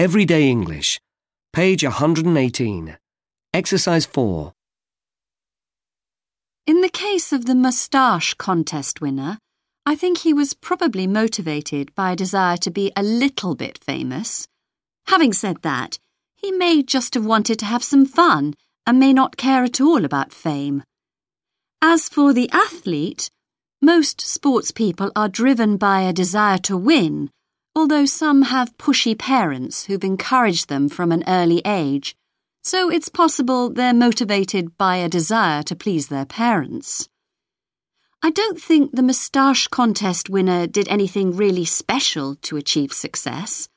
Everyday English, page 118. Exercise 4. In the case of the moustache contest winner, I think he was probably motivated by a desire to be a little bit famous. Having said that, he may just have wanted to have some fun and may not care at all about fame. As for the athlete, most sports people are driven by a desire to win, although some have pushy parents who've encouraged them from an early age, so it's possible they're motivated by a desire to please their parents. I don't think the moustache contest winner did anything really special to achieve success.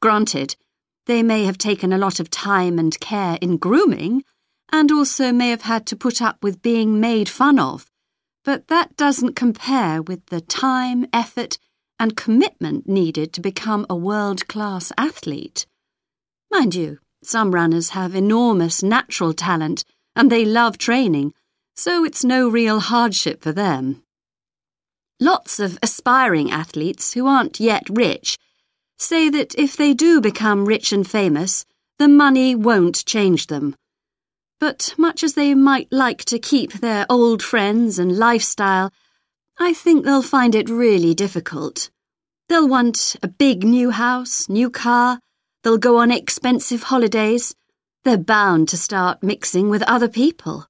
Granted, they may have taken a lot of time and care in grooming, and also may have had to put up with being made fun of, but that doesn't compare with the time, effort, and commitment needed to become a world class athlete. Mind you, some runners have enormous natural talent and they love training so it's no real hardship for them. Lots of aspiring athletes who aren't yet rich say that if they do become rich and famous, the money won't change them. But much as they might like to keep their old friends and lifestyle, I think they'll find it really difficult. They'll want a big new house, new car, they'll go on expensive holidays, they're bound to start mixing with other people.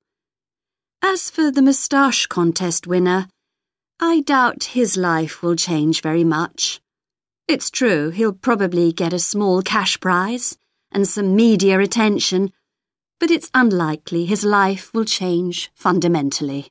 As for the moustache contest winner, I doubt his life will change very much. It's true, he'll probably get a small cash prize and some media attention, but it's unlikely his life will change fundamentally.